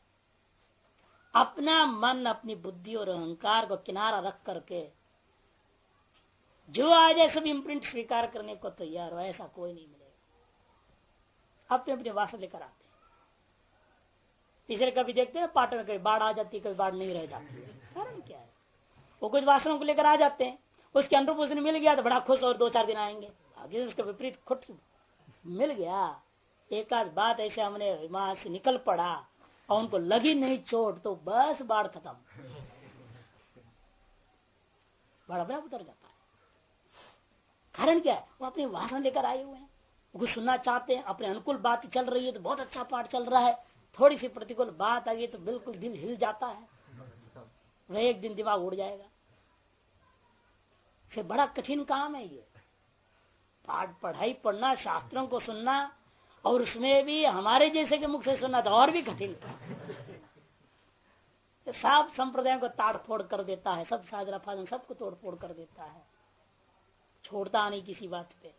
अपना मन, अपनी बुद्धि और अहंकार को किनारा रख करके, जो आ जाए सब इम्प्रिंट स्वीकार करने को तैयार हो, ऐसा कोई नहीं मिलेगा। अपने अपने वासन लेकर आते तीसरे कभी देखते हैं में कभी बाढ़ आ जाती कभी बाढ़ नहीं रह जाती है। कारण क्या है? वो कुछ वासनों को लेकर आ जाते हैं। उसके अनुरूप उसने मिल गया तो बड़ा खुश और दो चार दिन आएँगे। आगे उसका विपरीत खुट मिल गया। एक आध बात ऐसे हमने वहाँ से निकल पड़ा और उनको लगी नहीं चोट तो बस बाढ़ खत्म। बड़ा बड़ा उतर जाता है। कारण क्या है? वो अपनी वासना लेकर आए हुए हैं। कुछ सुनना चाहते हैं, अपने अनुकूल बात चल रही है तो बहुत अच्छा पाठ चल रहा है। थोड़ी सी प्रतिकूल बात आ गई तो बिल्कुल दिल हिल जाता है। वह एक दिन दिमाग उड़ जाएगा। फिर बड़ा कठिन काम है ये। पाठ पढ़ाई पढ़ना, शास्त्रों को सुनना और उसमें भी हमारे जैसे के मुख से सुनना तो और भी कठिन था। सब संप्रदायों को ताड़ फोड़ कर देता है, सब साजरा फाजन सबको तोड़ फोड़ कर देता है। छोड़ता नहीं किसी बात पे,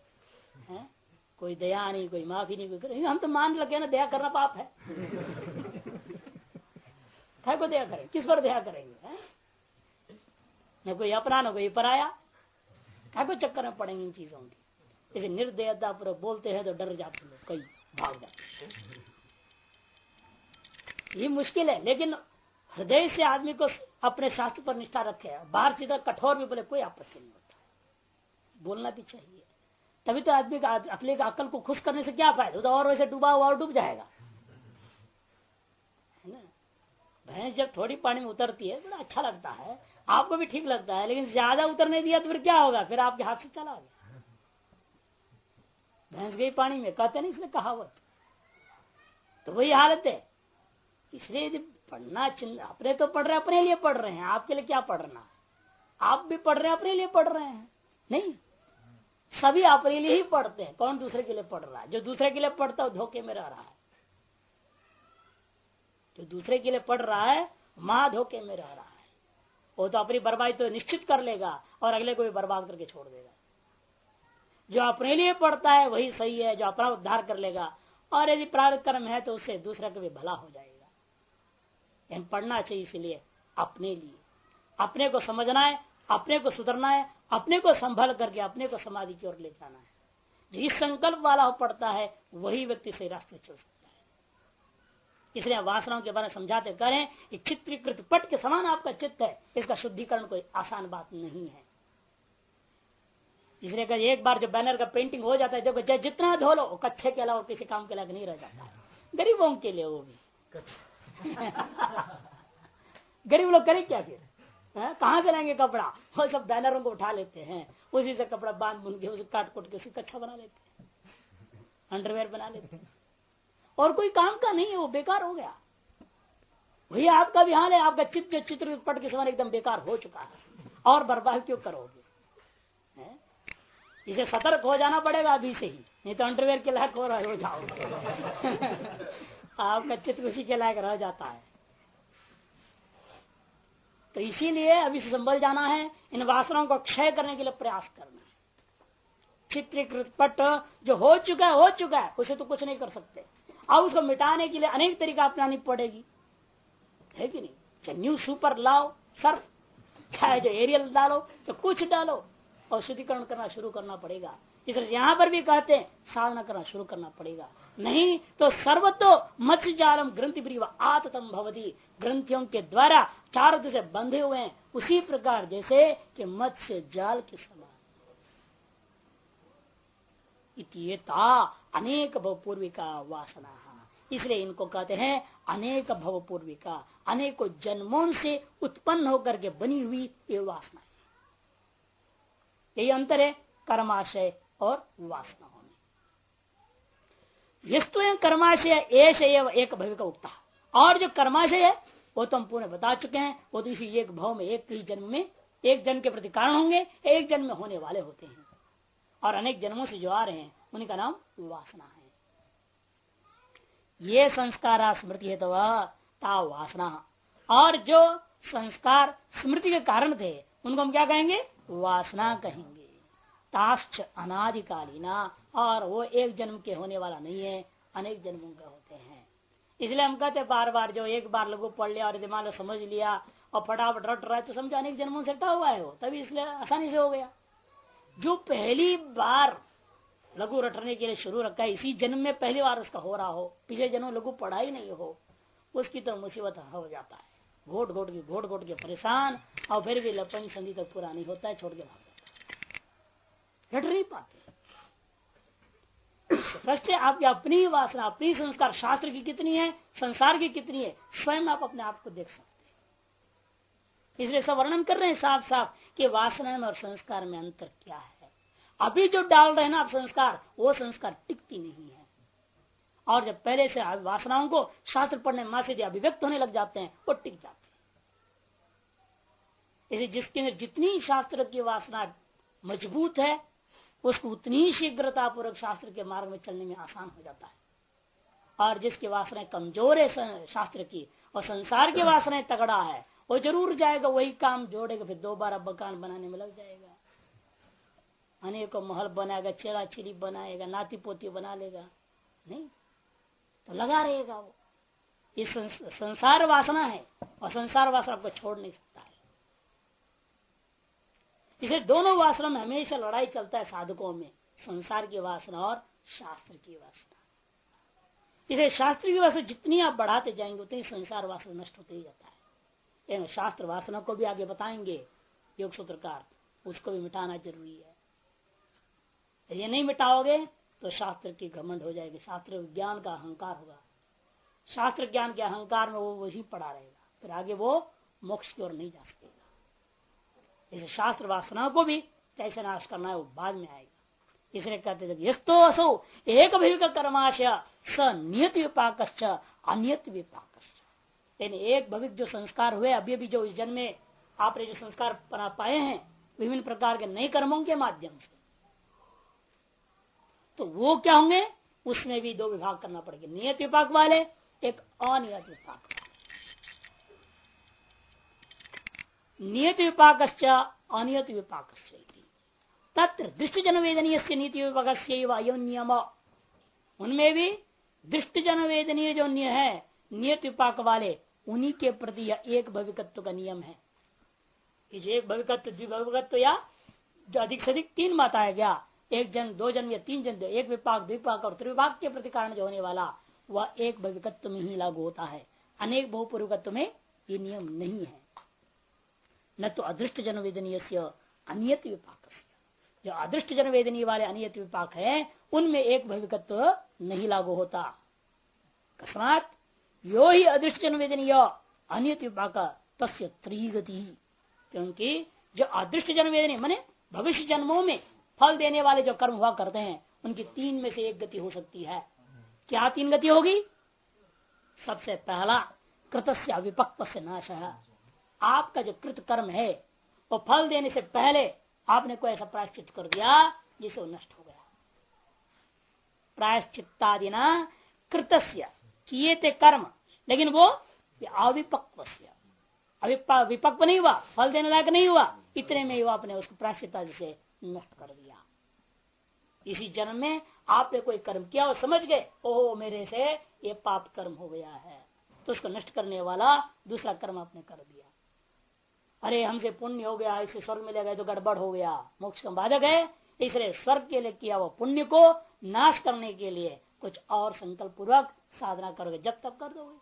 है? कोई दया नहीं, कोई माफ़ी नहीं, कोई हम तो मान लगे ना, दया करना पाप है। को दया करें? किस पर दया करेंगे न कोई अपना, न कोई पराया। क्या चक्कर में पड़ेंगे इन चीज़ों की। जैसे निर्दयता पूरा बोलते हैं तो डर जाते लोग कई भाग जाते ये मुश्किल है, लेकिन हृदय से आदमी को अपने शास्त्र पर निष्ठा रखे। बाहर सीधा कठोर भी बोले, कोई आपत्ति नहीं होता। बोलना भी चाहिए। तभी तो आदमी का, अपने अकल को खुश करने से क्या फ़ायदा? होता तो और वैसे डूबा हुआ और डूब जाएगा। है ना? भैंस जब थोड़ी पानी में उतरती है बड़ा अच्छा लगता है। आपको भी ठीक लगता है, लेकिन ज़्यादा उतरने दिया तो फिर क्या होगा? फिर आपके हाथ से चला गया। भैंस गई पानी में, कहते नहीं इसने कहावत। तो वही हालत है। इसलिए यदि पढ़ना चिन्ह अपने तो पढ़ रहे अपने लिए पढ़ रहे हैं। आपके लिए क्या पढ़ना? आप भी पढ़ रहे हैं, अपने लिए पढ़ रहे हैं। नहीं। सभी अपने लिए ही पढ़ते हैं। कौन दूसरे के लिए पढ़ रहा है? जो दूसरे के लिए पढ़ता है धोखे में रह रहा है। जो दूसरे के लिए पढ़ रहा है, माँ धोखे में रह रहा है। वो तो अपनी बर्बादी तो निश्चित कर लेगा और अगले को भी बर्बाद करके छोड़ देगा। जो अपने लिए पढ़ता है, वही सही है, जो अपना उद्धार कर लेगा। और यदि प्रारंभ कर्म है तो उससे दूसरा का भी भला हो जाएगा। पढ़ना चाहिए इसलिए अपने लिए। अपने को समझना है, अपने को सुधरना है, अपने को संभल करके अपने को समाधि की ओर ले जाना है। जिस संकल्प वाला पड़ता है, वही व्यक्ति सही रास्ते चल सकता है। इसलिए वासनाओं के बारे में समझाते करें चित्रीकृत पट के समान आपका चित्त है, इसका शुद्धिकरण कोई आसान बात नहीं है। इसलिए अगर एक बार जो बैनर का पेंटिंग हो जाता है देखो जितना धो लो कच्छे के अलावा किसी काम के लायक नहीं रह जाता गरीबों के लिए वो भी। गरीब लोग करें क्या फिर? कहाँ से लाएँगे कपड़ा? वो सब बैनरों को उठा लेते हैं। उसी से कपड़ा बाँध बुन के उसे काट कुट के उसे कच्छा बना लेते हैं। अंडरवेयर बना लेते हैं। और कोई काम का नहीं है वो बेकार हो गया। वही आपका भी हाल है आपका चित्र चित्र पट के समान एकदम बेकार हो चुका है। और बर्बाद क्यों करोगे? इसे सतर्क हो जाना पड़ेगा अभी से ही। नहीं तो अंडरवेयर के लायक हो रहा जाओ। आपका चित्र उसी के लायक रह जाता है। तो इसीलिए अभी से संभल जाना है, इन वासनाओं को क्षय करने के लिए प्रयास करना है। चित्रीकृत पट जो हो चुका है, हो चुका है, उसे तो कुछ नहीं कर सकते। अब उसको मिटाने के लिए अनेक तरीका अपनानी पड़ेगी। है कि नहीं? चाहे न्यू सुपर लाओ सर्फ चाहे जो एरियल डालो तो कुछ डालो और शुद्धिकरण करना शुरू करना पड़ेगा। इसलिए यहाँ पर भी कहते हैं, साधना करना शुरू करना पड़ेगा। नहीं तो सर्वतो मत्स्य जालम ग्रंथि प्रिय आततम भवती। ग्रंथियों के द्वारा चार से बंधे हुए हैं। उसी प्रकार जैसे कि मत्स्य जाल के समान। इतिता अनेक भवपूर्विका वासना। इसलिए इनको कहते हैं अनेक भवपूर्विका। अनेकों जन्मों से उत्पन्न होकर के बनी हुई ये वासना यही अंतर है, कर्माशय और वासना होने। यस्तु कर्माशय ऐश एक भव्य का उगता और जो कर्माशय है, वो तो हम पूरे बता चुके हैं, वो तो इसी एक भाव में, एक ही जन्म में, एक जन्म के प्रति कारण होंगे, एक जन्म में होने वाले होते हैं। और अनेक जन्मों से जो आ रहे हैं उनका नाम वासना है। ये संस्कार स्मृति है तो ता वासना। और जो संस्कार स्मृति के कारण थे, उनको हम क्या कहेंगे? वासना कहेंगे। ताश्च अनादिकालीना, और वो एक जन्म के होने वाला नहीं है, अनेक जन्मों के होते हैं। इसलिए हम कहते बार बार जो एक बार लघु पढ़ लिया और दिमाग समझ लिया, और फटाफट रट रहा है तो समझो अनेक जन्मों से हटा हुआ है वो, तभी इसलिए आसानी से हो गया। जो पहली बार लघु रटने के लिए शुरू रखा है, इसी जन्म में पहली बार उसका हो रहा हो, पिछले जन्म लघु पढ़ा ही नहीं हो, उसकी तो मुसीबत हो जाता है। घोट घोट के, घोट घोट के परेशान, और फिर भी लपन संधि तक पूरा नहीं होता है, छोड़ के भाग रट नहीं पाते सृष्टि आपकी अपनी वासना, अपनी संस्कार, शास्त्र की कितनी है, संसार की कितनी है, स्वयं आप अपने आप को देख सकते हैं। इसलिए सब वर्णन कर रहे हैं साफ़ साफ़ कि वासना में और संस्कार में अंतर क्या है। अभी जो डाल रहे हैं ना आप संस्कार, वो संस्कार टिकती नहीं है। और जब पहले से वासनाओं को शास्त्र पढ़ने मासे अभिव्यक्त होने लग जाते हैं, वो टिक जाते हैं। जिसके जितनी शास्त्र की वासना मज़बूत है, उसको उतनी शीघ्रता पूर्वक शास्त्र के मार्ग में चलने में आसान हो जाता है। और जिसकी वासनाएँ कमज़ोर है शास्त्र की, और संसार की वासनाएँ तगड़ा है, वो ज़रूर जाएगा, वही काम जोड़ेगा, फिर दोबारा मकान बनाने में लग जाएगा। अनेकों महल बनाएगा चेड़ा चिड़ी बनाएगा नाती पोती बना लेगा। नहीं तो लगा रहेगा वो। ये संसार वासना है और संसार वासना आपको छोड़ नहीं सकता है। इसे दोनों वासना में हमेशा लड़ाई चलता है साधकों में, संसार की वासना और शास्त्र की वासना। इसे शास्त्र की वासना जितनी आप बढ़ाते जाएँगे, उतनी संसार वासना नष्ट होते ही जाता है। शास्त्र वासना को भी आगे बताएँगे, योग सूत्रकार उसको भी मिटाना ज़रूरी है। ये नहीं मिटाओगे तो शास्त्र की घमंड हो जाएगी, शास्त्र ज्ञान का अहंकार होगा। शास्त्र ज्ञान के अहंकार में वो वही पड़ा रहेगा, फिर आगे वो मोक्ष की ओर नहीं जा सकेगा। इसे शास्त्र वासना को भी कैसे नाश करना है, वो बाद में आएगा। इसलिए कहते थे यस्तो असो, एक भविक कर्माशय, स नियत विपाक अनियत विपाक एक भविक जो संस्कार हुए, अभी अभी जो इस जन्म में आपने जो संस्कार बना पाए हैं, विभिन्न प्रकार के नए कर्मों के माध्यम से तो वो क्या होंगे? उसमें भी दो विभाग करना पड़ेगा। नियत विपाक वाले, एक अनियत विपाक नियत विपाक अनियत विपाक तत्र दृष्टिजन वेदनीय से नीति विभाग से नियम। उनमें भी दृष्टिजन वेदनीय जो निय है, नियत विपाक वाले, उन्हीं के प्रति एक भविकत्व का नियम है। एक भविकत्व द्विभविकत्व या अधिक से अधिक तीन बताया गया एक जन, दो जन या तीन जन एक विपाक द्विपाक और त्रिविभाग के प्रति कारण जो होने वाला, वह एक भविकत्व में ही लागू होता है। अनेक बहुपूर्वकत्व में ये नियम नहीं है। न तो अदृष्ट जन वेदनीय अनियत विपाक जो अदृष्ट जन वेदनीय वाले अनियत विपाक है, उनमें एक भविकत्व नहीं लागू होता। कस्मात यो ही अदृष्ट जन वेदनीय अनियत विपाक तस्य त्रिगति। क्योंकि जो अदृष्ट जन वेदनीय मैंने भविष्य जन्मों में फल देने वाले जो कर्म हुआ करते हैं, उनकी तीन में से एक गति हो सकती है। क्या तीन गति होगी? सबसे पहला कृत अविपक्व से नाश। है आपका जो कृत कर्म है, वो फल देने से पहले आपने कोई ऐसा प्रायश्चित कर दिया, जिसे वो नष्ट हो गया। प्रायश्चित्तादि ना कृत किए थे कर्म, लेकिन वो अविपक्व विपक्व नहीं हुआ, फल देने लायक नहीं हुआ, इतने में ही आपने उसको प्रायश्चिता से नष्ट कर दिया। इसी जन्म में आपने कोई कर्म किया और समझ गए, ओहो, मेरे से ये पाप कर्म हो गया है। तो उसको नष्ट करने वाला दूसरा कर्म आपने कर दिया। अरे, हमसे पुण्य हो गया इसे स्वर्ग में ले गए तो गड़बड़ हो गया। मोक्ष का बाधक है, इसलिए स्वर्ग के लिए किया वो पुण्य को नाश करने के लिए कुछ और संकल्प पूर्वक साधना करोगे, जब तक कर दोगे।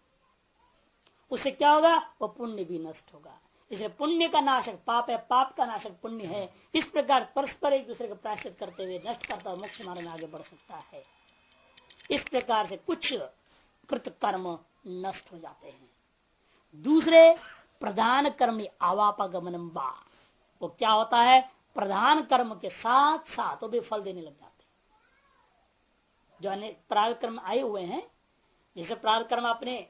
उससे क्या होगा? वो पुण्य भी नष्ट होगा। इसलिए पुण्य का नाशक, पाप है, पाप का नाशक पुण्य है। इस प्रकार परस्पर एक दूसरे को प्रायश्चित करते हुए नष्ट करता हुआ मोक्ष मार्ग में आगे बढ़ सकता है। इस प्रकार से कुछ कृत कर्म नष्ट हो जाते हैं। दूसरे, प्रधान कर्म आवापागमन वो क्या होता है? प्रधान कर्म के साथ साथ वो भी फल देने लग जाते हैं। जो अन्य प्राग कर्म आए हुए हैं, जैसे प्राग कर्म अपने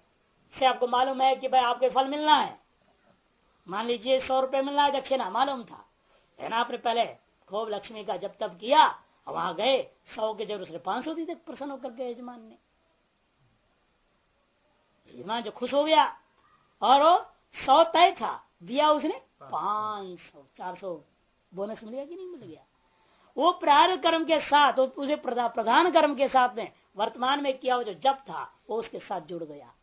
से आपको मालूम है कि भाई आपके फल मिलना है। मान लीजिए सौ रुपए मिलना है दक्षिणा, मालूम था। है ना आपने पहले खूब लक्ष्मी का जब तब किया, वहाँ गए, सौ के ज़रूर उसने पाँच सौ दी थे प्रसन्न होकर के यजमान ने। यजमान जो खुश हो गया, और वो सौ तय था, दिया उसने पाँच सौ, चार सौ, बोनस मिल गया कि नहीं मिल गया? वो प्रार कर्म के साथ उसे प्रधान कर्म के साथ में, वर्तमान में किया वो जो जब था, वो उसके साथ जुड़ गया।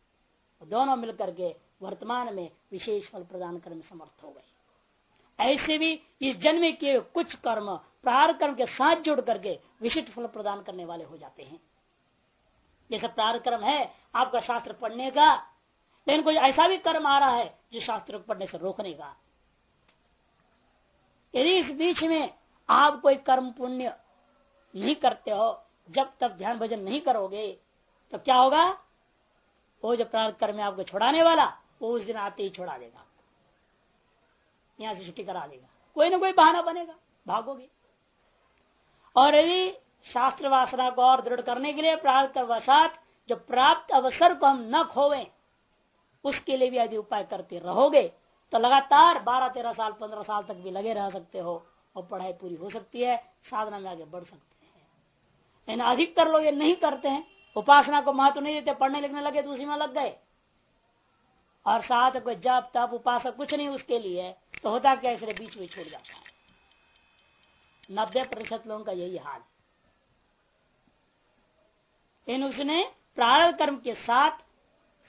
दोनों मिलकर के वर्तमान में विशेष फल प्रदान करने में समर्थ हो गए। ऐसे भी इस जन्म के कुछ कर्म प्रार कर्म के साथ जुड़ करके विशिष्ट फल प्रदान करने वाले हो जाते हैं। जैसे प्रार कर्म है, आपका शास्त्र पढ़ने का, लेकिन कोई ऐसा भी कर्म आ रहा है जो शास्त्र पढ़ने से रोकने का। यदि इस बीच में आप कोई कर्म पुण्य नहीं करते हो, जब तक ध्यान भजन नहीं करोगे तो क्या होगा? वो जो प्रार्थ कर्म आपको छुड़ाने वाला वो उस दिन आते ही छोड़ा देगा। यहाँ से छुट्टी करा देगा। कोई ना कोई बहाना बनेगा। भागोगे। और यदि शास्त्र वासना को और दृढ़ करने के लिए प्राप्त वसात, जो प्राप्त अवसर को हम न खोवे, उसके लिए भी यदि उपाय करते रहोगे तो लगातार बारह तेरह साल, पंद्रह साल तक भी लगे रह सकते हो और पढ़ाई पूरी हो सकती है, साधना में आगे बढ़ सकते हैं। अधिकतर लोग ये नहीं करते हैं। उपासना को महत्व नहीं देते पढ़ने लिखने लगे तो उसी में लग गए। और साथ कोई जब तब उपासक कुछ नहीं उसके लिए तो होता क्या इसलिए बीच में छूट जाता है। नब्बे प्रतिशत लोगों का यही हाल। इन उसने प्रारंभ कर्म के साथ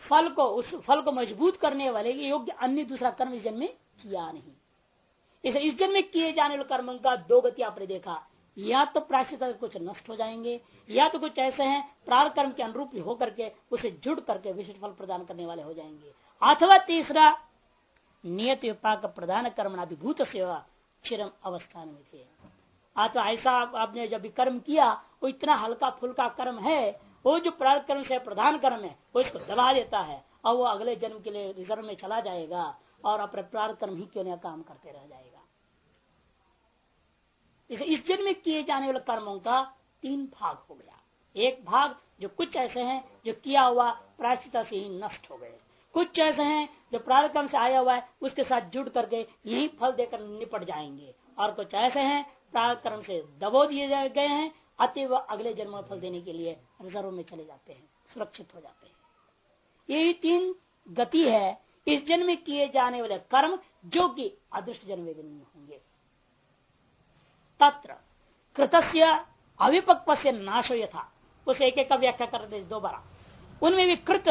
फल को उस फल को मज़बूत करने वाले योग्य अन्य दूसरा कर्म इस जन्म में किया नहीं। इस जन्म में किए जाने वाले कर्म का दो गति आपने देखा। या तो प्राश्चित कुछ नष्ट हो जाएँगे, या तो कुछ ऐसे हैं प्रार कर्म के अनुरूप होकर के उसे जुड़ करके विशिष्ट फल प्रदान करने वाले हो जाएँगे। अथवा तीसरा, नियत विपाक प्रदान कर्म अभिभूत सेवा चिरम अवस्थान में थे। अथवा ऐसा आपने जब कर्म किया, वो इतना हल्का फुल्का कर्म है, वो जो प्रार्थ कर्म से प्रधान कर्म है, वो इसको दबा देता है, और वो अगले जन्म के लिए रिज़र्व में चला जाएगा, और अपने प्रार्थ कर्म ही क्यों नहीं काम करते रह जाएगा। इसे जन्म में किए जाने वाले कर्मों का तीन भाग हो गया। एक भाग जो कुछ ऐसे हैं जो किया हुआ प्रायश्चिता से ही नष्ट हो गए। कुछ ऐसे हैं जो प्रारकर्म से आया हुआ है, उसके साथ जुड़ करके यही फल देकर निपट जाएँगे। और कुछ ऐसे हैं प्रारकर्म से दबो दिए गए हैं अति वह अगले जन्म में फल देने के लिए रिज़र्व में चले जाते हैं, सुरक्षित हो जाते हैं। यही तीन गति है, इस जन्म में किए जाने वाले कर्म जो कि अदृष्ट जन्म में नहीं होंगे। तत्र कृतस्य अविपक्व से नाश यथा। उस एक एक का व्याख्या करते दोबारा। उनमें भी कृत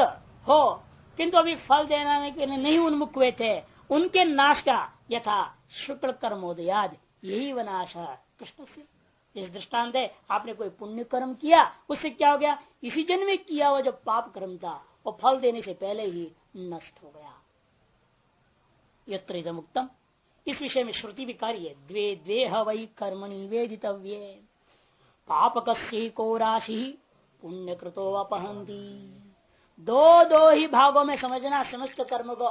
हो, किंतु अभी फल देने नहीं उन्मुख हुए थे। उनके नाश का यथा शुक्ल कर्मोदयाद यही वनाश है कृष्ण से इस दृष्टांत है आपने कोई पुण्य कर्म किया, उससे क्या हो गया? इसी जन्म में किया हुआ जो पाप कर्म था, वो फल देने से पहले ही नष्ट हो गया। यत्र उत्तम इस विषय में श्रुति भी कार्य द्वे द्वे हई कर्मणि वेदितव्य पापक को राशि पुण्य कृतो अपहंती दो दो ही भागों में समझना समस्त कर्म को।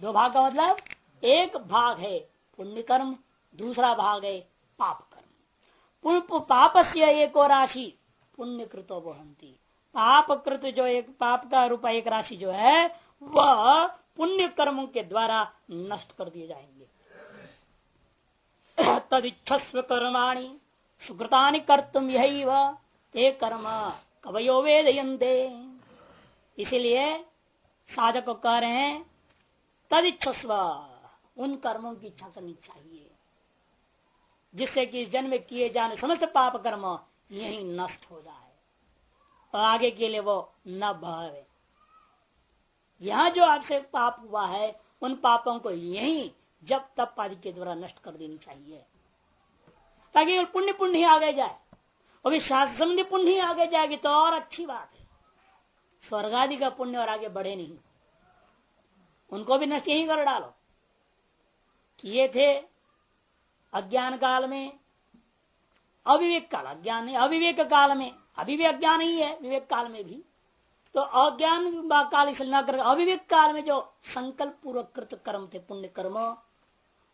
दो भाग का मतलब एक भाग है पुण्य कर्म दूसरा भाग है पाप कर्म पाप से एक और राशि पुण्य कृतो वहंती पाप कृत जो एक पाप का रूप एक राशि जो है, वह पुण्य कर्मों के द्वारा नष्ट कर दिए जाएँगे। तदिच्छस्व कर्माणी सुकृता कर तुम यही ते कर्म कवयो वेदयंते इसीलिए साधक को कह रहे हैं, तदिच्छस्व, उन कर्मों की इच्छा करनी चाहिए। जिससे कि इस जन्म किए जाने समस्त पाप कर्म यही नष्ट हो जाए। और आगे के लिए वो न भावे यहाँ जो आपसे पाप हुआ है, उन पापों को यही जब तब आदि के द्वारा नष्ट कर देनी चाहिए। ताकि पुण्य पुण्य ही आगे जाए। और शास्त्र संबंधी पुण्य ही आगे जाएगी तो और अच्छी बात है। स्वर्ग आदि का पुण्य और आगे बढ़े नहीं। उनको भी नष्ट यही कर डालो। किए थे अज्ञान काल में, अविवेक काल। अज्ञान नहीं, अविवेक काल में। अभी भी अज्ञान ही है, विवेक काल में भी। तो अज्ञान काल इसलिए न कर अविवेक काल में जो संकल्प पूर्वक कृत कर्म थे, पुण्य कर्म,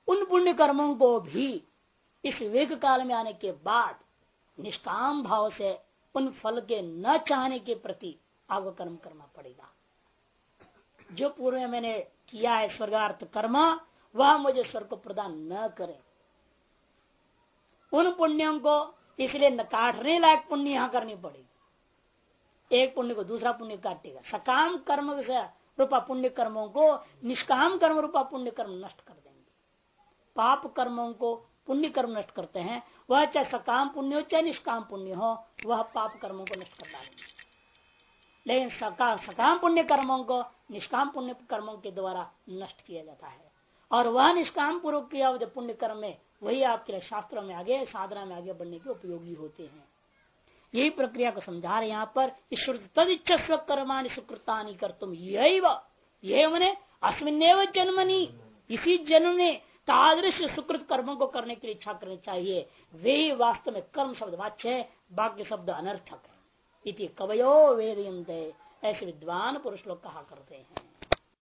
उन पुण्य कर्मों को भी इस विवेक काल में आने के बाद निष्काम भाव से उन फल के न चाहने के प्रति आपको कर्म करना पड़ेगा। जो पूर्व में मैंने किया है स्वर्गार्थ कर्म, वह मुझे स्वर्ग को प्रदान न करे। उन पुण्यों को इसलिए न काटने लायक पुण्य यहाँ करनी पड़ेगी। एक पुण्य को दूसरा पुण्य काटेगा। सकाम कर्म रूपा पुण्य कर्मों को निष्काम कर्म रूपा पुण्य कर्म नष्ट कर देंगे। पाप कर्मों को पुण्य कर्म नष्ट करते हैं वह चाहे सकाम पुण्य हो चाहे निष्काम पुण्य हो वह पाप कर्मों को नष्ट कर डालेंगे लेकिन सका, सकाम पुण्य कर्मों को निष्काम पुण्य कर्मों के द्वारा नष्ट किया जाता है। और वह निष्काम पूर्वक किया पुण्य कर्म है वही आपके शास्त्रों में आगे साधना में आगे बढ़ने के उपयोगी होते हैं। यही प्रक्रिया को समझा रहे यहाँ पर, ईश्वर तद इच्छा स्व कर्माणी सुकृता कर तुम यही यह मैंने अस्मिन जन्मनी। इसी जन्म ने तादृश सुकृत कर्मों को करने की इच्छा करनी चाहिए। वे ही वास्तव में कर्म शब्द वाच्य है बाकी शब्द अनर्थक है। इति कवयो वेद ऐसे विद्वान पुरुष लोग कहा करते हैं।